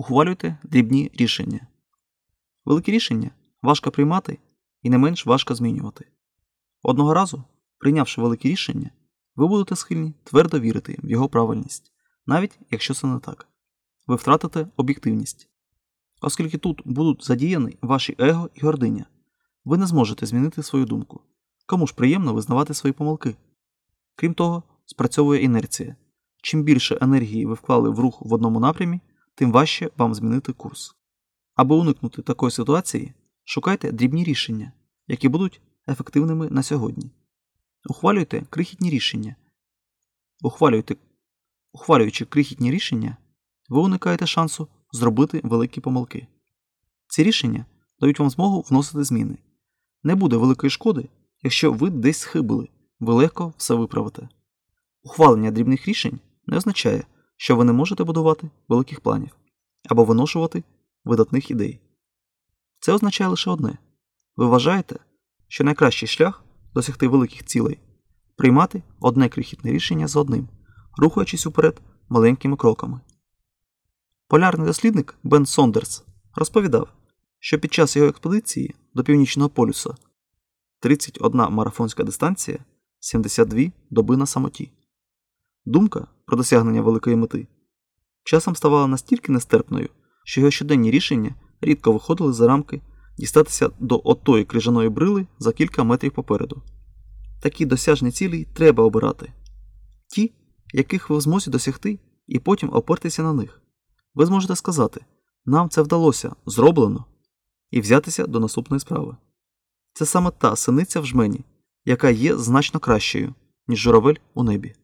Ухвалюйте дрібні рішення. Великі рішення важко приймати і не менш важко змінювати. Одного разу, прийнявши велике рішення, ви будете схильні твердо вірити в його правильність, навіть якщо це не так. Ви втратите об'єктивність. Оскільки тут будуть задіяні ваші его і гординя, ви не зможете змінити свою думку. Кому ж приємно визнавати свої помилки? Крім того, спрацьовує інерція. Чим більше енергії ви вклали в рух в одному напрямі, тим важче вам змінити курс. Аби уникнути такої ситуації, шукайте дрібні рішення, які будуть ефективними на сьогодні. Ухвалюйте крихітні рішення. Ухвалюйте, ухвалюючи крихітні рішення, ви уникаєте шансу зробити великі помилки. Ці рішення дають вам змогу вносити зміни. Не буде великої шкоди, якщо ви десь схибили, ви легко все виправите. Ухвалення дрібних рішень не означає, що ви не можете будувати великих планів або виношувати видатних ідей. Це означає лише одне: ви вважаєте, що найкращий шлях досягти великих цілей приймати одне крихітне рішення за одним, рухаючись уперед маленькими кроками. Полярний дослідник Бен Сондерс розповідав, що під час його експедиції до Північного полюса 31 марафонська дистанція, 72 доби на самоті. Думка про досягнення великої мети часом ставала настільки нестерпною, що його щоденні рішення рідко виходили за рамки дістатися до отої крижаної брили за кілька метрів попереду. Такі досяжні цілі треба обирати ті, яких ви в змозі досягти, і потім опертися на них. Ви зможете сказати, нам це вдалося, зроблено, і взятися до наступної справи. Це саме та синиця в жмені, яка є значно кращою, ніж журавель у небі.